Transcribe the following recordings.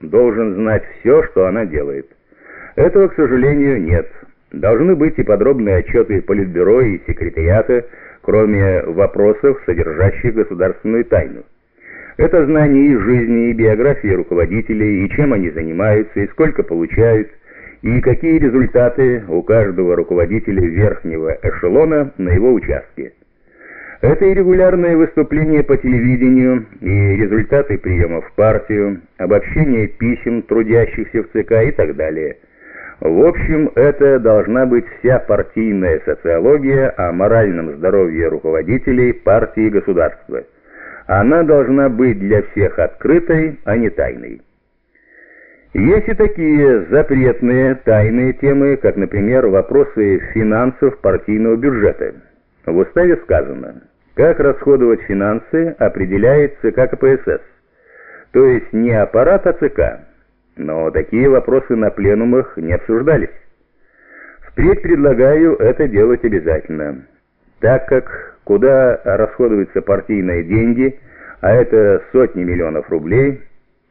должен знать все, что она делает. Этого, к сожалению, нет. Должны быть и подробные отчеты Политбюро и секретариата, кроме вопросов, содержащих государственную тайну. Это знание и жизни, и биографии руководителей, и чем они занимаются, и сколько получают, и какие результаты у каждого руководителя верхнего эшелона на его участке. Это и регулярные выступления по телевидению, и результаты приема в партию, обобщение писем трудящихся в ЦК и так далее. В общем, это должна быть вся партийная социология о моральном здоровье руководителей партии и государства. Она должна быть для всех открытой, а не тайной. Есть и такие запретные, тайные темы, как, например, вопросы финансов партийного бюджета. В уставе сказано, как расходовать финансы определяет ЦК КПСС, то есть не аппарат, а ЦК. Но такие вопросы на пленумах не обсуждались. Впредь предлагаю это делать обязательно, так как куда расходуются партийные деньги, а это сотни миллионов рублей,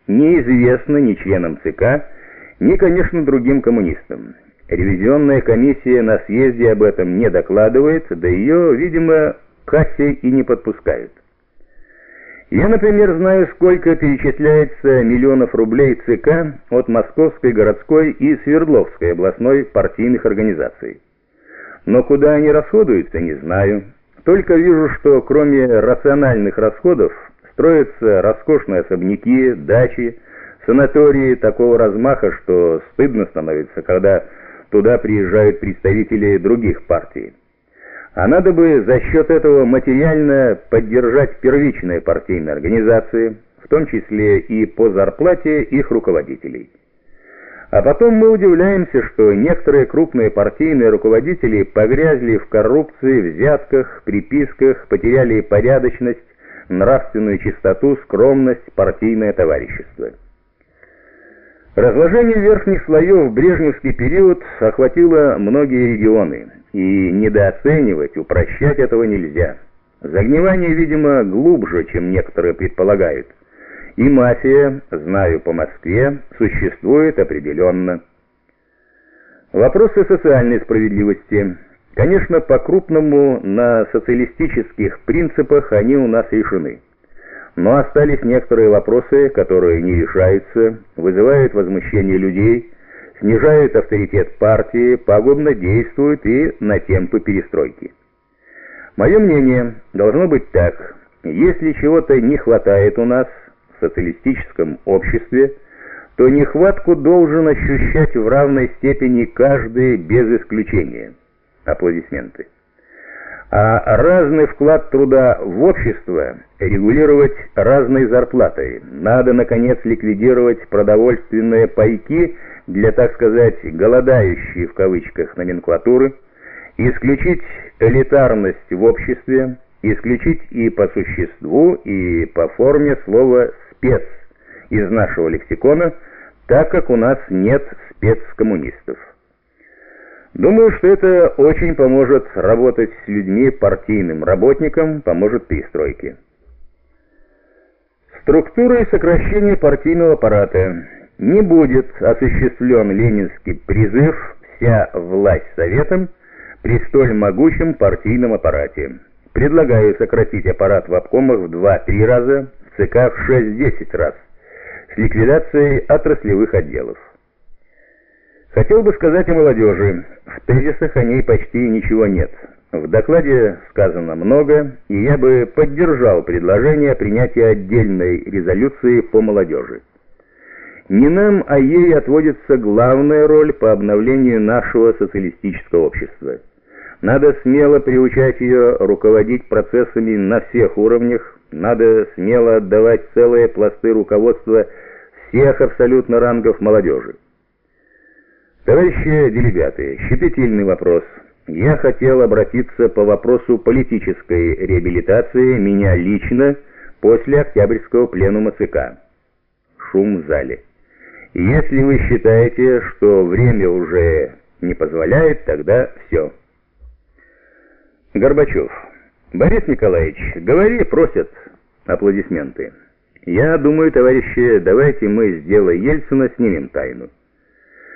неизвестно ни членам ЦК, ни, конечно, другим коммунистам. Ревизионная комиссия на съезде об этом не докладывает, да ее, видимо, кассе и не подпускают. Я, например, знаю, сколько перечисляется миллионов рублей ЦК от Московской городской и Свердловской областной партийных организаций. Но куда они расходуются, не знаю. Только вижу, что кроме рациональных расходов строятся роскошные особняки, дачи, санатории такого размаха, что стыдно становится, когда туда приезжают представители других партий. А надо бы за счет этого материально поддержать первичные партийные организации, в том числе и по зарплате их руководителей. А потом мы удивляемся, что некоторые крупные партийные руководители погрязли в коррупции, взятках, приписках, потеряли порядочность, нравственную чистоту, скромность, партийное товарищество. Разложение верхних слоев в брежневский период охватило многие регионы, и недооценивать, упрощать этого нельзя. Загнивание, видимо, глубже, чем некоторые предполагают. И мафия, знаю по Москве, существует определенно. Вопросы социальной справедливости. Конечно, по-крупному на социалистических принципах они у нас решены. Но остались некоторые вопросы, которые не решаются, вызывают возмущение людей, снижают авторитет партии, пагубно действуют и на темпы перестройки. Мое мнение должно быть так. Если чего-то не хватает у нас в социалистическом обществе, то нехватку должен ощущать в равной степени каждый без исключения. Аплодисменты а разный вклад труда в общество регулировать разной зарплатой. Надо, наконец, ликвидировать продовольственные пайки для, так сказать, голодающей в кавычках номенклатуры, исключить элитарность в обществе, исключить и по существу, и по форме слова «спец» из нашего лексикона, так как у нас нет спецкоммунистов. Думаю, что это очень поможет работать с людьми, партийным работникам, поможет перестройке. Структура и сокращение партийного аппарата. Не будет осуществлен ленинский призыв «Вся власть советом» при столь могучем партийном аппарате. Предлагаю сократить аппарат в обкомах в 2-3 раза, в ЦК в 6-10 раз, с ликвидацией отраслевых отделов. Хотел бы сказать о молодежи. В тезисах о ней почти ничего нет. В докладе сказано много, и я бы поддержал предложение о принятии отдельной резолюции по молодежи. Не нам, а ей отводится главная роль по обновлению нашего социалистического общества. Надо смело приучать ее руководить процессами на всех уровнях, надо смело отдавать целые пласты руководства всех абсолютно рангов молодежи. Товарищи делегаты, щепетильный вопрос. Я хотел обратиться по вопросу политической реабилитации меня лично после Октябрьского пленума ЦК. Шум в зале. Если вы считаете, что время уже не позволяет, тогда все. Горбачев. Борис Николаевич, говори, просят аплодисменты. Я думаю, товарищи, давайте мы с дела Ельцина снимем тайну.